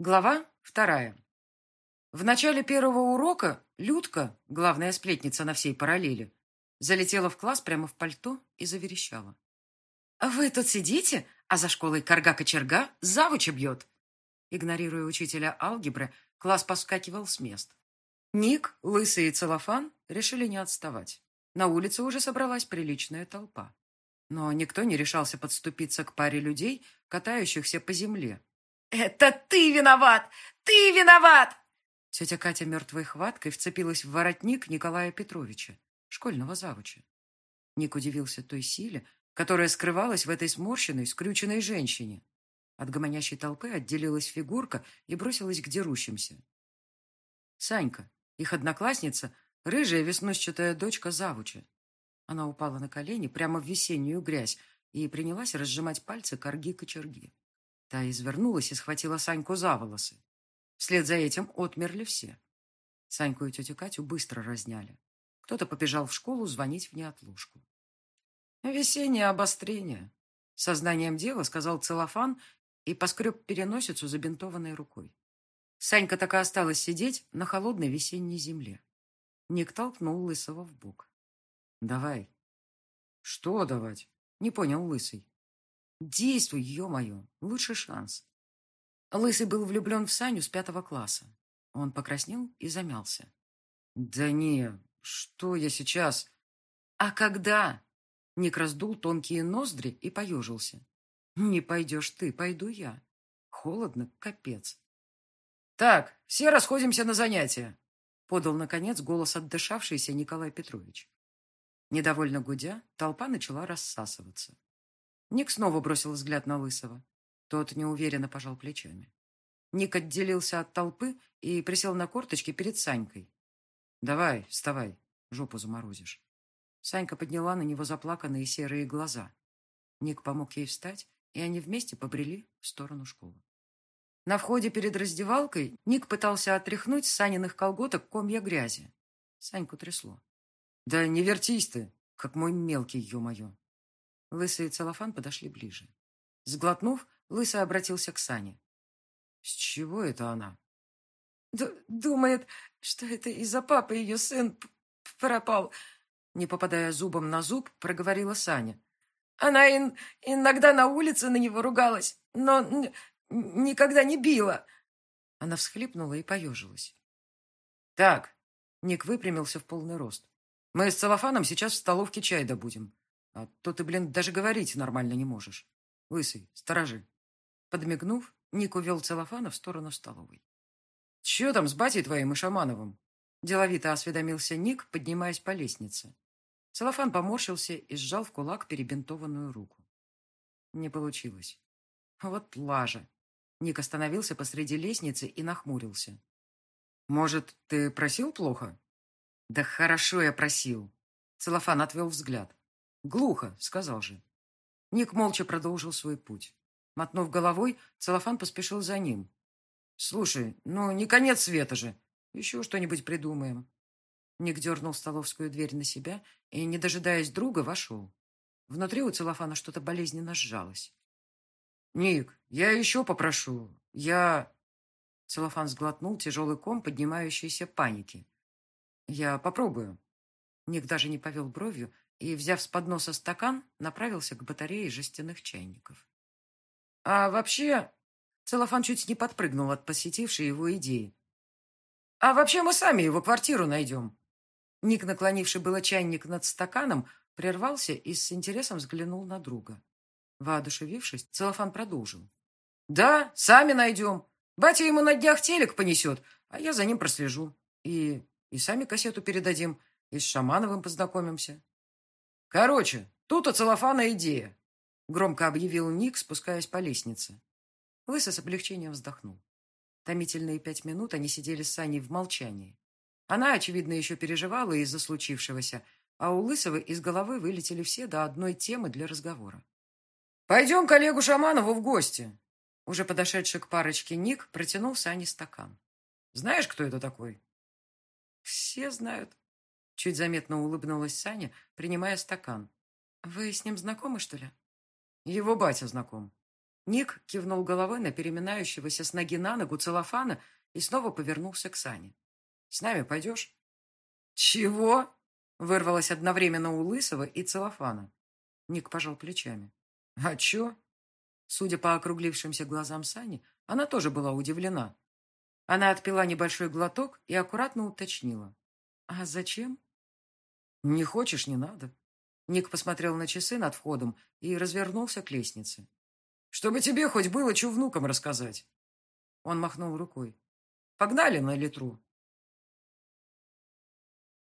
Глава вторая. В начале первого урока Людка, главная сплетница на всей параллели, залетела в класс прямо в пальто и заверещала. «Вы тут сидите, а за школой корга-кочерга завуча бьет!» Игнорируя учителя алгебры, класс поскакивал с мест. Ник, Лысый и Целлофан решили не отставать. На улице уже собралась приличная толпа. Но никто не решался подступиться к паре людей, катающихся по земле, «Это ты виноват! Ты виноват!» Тетя Катя мертвой хваткой вцепилась в воротник Николая Петровича, школьного завуча. Ник удивился той силе, которая скрывалась в этой сморщенной, скрюченной женщине. От гомонящей толпы отделилась фигурка и бросилась к дерущимся. Санька, их одноклассница, рыжая веснущатая дочка завуча. Она упала на колени прямо в весеннюю грязь и принялась разжимать пальцы корги-кочерги. Та извернулась и схватила Саньку за волосы. Вслед за этим отмерли все. Саньку и тетю Катю быстро разняли. Кто-то побежал в школу звонить в неотложку. «Весеннее обострение», — сознанием дела сказал целлофан и поскреб переносицу забинтованной рукой. Санька так и осталась сидеть на холодной весенней земле. Ник толкнул Лысого в бок. «Давай». «Что давать?» — не понял Лысый. Действуй, ё-моё, лучший шанс. Лысый был влюблен в Саню с пятого класса. Он покраснел и замялся. Да не, что я сейчас? А когда? Ник раздул тонкие ноздри и поежился. Не пойдешь ты, пойду я. Холодно, капец. Так, все расходимся на занятия, подал, наконец, голос отдышавшийся Николай Петрович. Недовольно гудя, толпа начала рассасываться. Ник снова бросил взгляд на Лысого. Тот неуверенно пожал плечами. Ник отделился от толпы и присел на корточки перед Санькой. «Давай, вставай, жопу заморозишь». Санька подняла на него заплаканные серые глаза. Ник помог ей встать, и они вместе побрели в сторону школы. На входе перед раздевалкой Ник пытался отряхнуть с Саниных колготок комья грязи. Саньку трясло. «Да не вертись ты, как мой мелкий, ё-моё!» Лысый и Целлофан подошли ближе. Сглотнув, Лысый обратился к Сане. «С чего это она?» Д «Думает, что это из-за папы ее сын пропал», не попадая зубом на зуб, проговорила Саня. «Она ин иногда на улице на него ругалась, но никогда не била». Она всхлипнула и поежилась. «Так», — Ник выпрямился в полный рост. «Мы с Целлофаном сейчас в столовке чай добудем. А то ты, блин, даже говорить нормально не можешь. Лысый, сторожи. Подмигнув, Ник увел целлофана в сторону столовой. «Че там с батей твоим и Шамановым?» Деловито осведомился Ник, поднимаясь по лестнице. Целлофан поморщился и сжал в кулак перебинтованную руку. Не получилось. Вот лажа. Ник остановился посреди лестницы и нахмурился. «Может, ты просил плохо?» «Да хорошо я просил». Целлофан отвел взгляд. «Глухо», — сказал же. Ник молча продолжил свой путь. Мотнув головой, целлофан поспешил за ним. «Слушай, ну не конец света же. Еще что-нибудь придумаем». Ник дернул столовскую дверь на себя и, не дожидаясь друга, вошел. Внутри у целлофана что-то болезненно сжалось. «Ник, я еще попрошу. Я...» Целлофан сглотнул тяжелый ком поднимающейся паники. «Я попробую». Ник даже не повел бровью, и, взяв с подноса стакан, направился к батарее жестяных чайников. А вообще, Целлофан чуть не подпрыгнул от посетившей его идеи. А вообще мы сами его квартиру найдем. Ник, наклонивший было чайник над стаканом, прервался и с интересом взглянул на друга. Воодушевившись, Целлофан продолжил. «Да, сами найдем. Батя ему на днях телек понесет, а я за ним прослежу. И, и сами кассету передадим, и с Шамановым познакомимся». «Короче, тут у целлофана идея», — громко объявил Ник, спускаясь по лестнице. Лысый с облегчением вздохнул. Томительные пять минут они сидели с Саней в молчании. Она, очевидно, еще переживала из-за случившегося, а у Лысого из головы вылетели все до одной темы для разговора. «Пойдем к Олегу Шаманову в гости!» Уже подошедший к парочке Ник протянул Сане стакан. «Знаешь, кто это такой?» «Все знают», Чуть заметно улыбнулась Саня, принимая стакан. «Вы с ним знакомы, что ли?» «Его батя знаком». Ник кивнул головой на переминающегося с ноги на ногу целлофана и снова повернулся к Сане. «С нами пойдешь?» «Чего?» — вырвалось одновременно у Лысого и целлофана. Ник пожал плечами. «А чё?» Судя по округлившимся глазам Сани, она тоже была удивлена. Она отпила небольшой глоток и аккуратно уточнила. «А зачем?» «Не хочешь, не надо». Ник посмотрел на часы над входом и развернулся к лестнице. «Чтобы тебе хоть было что внукам рассказать». Он махнул рукой. «Погнали на литру.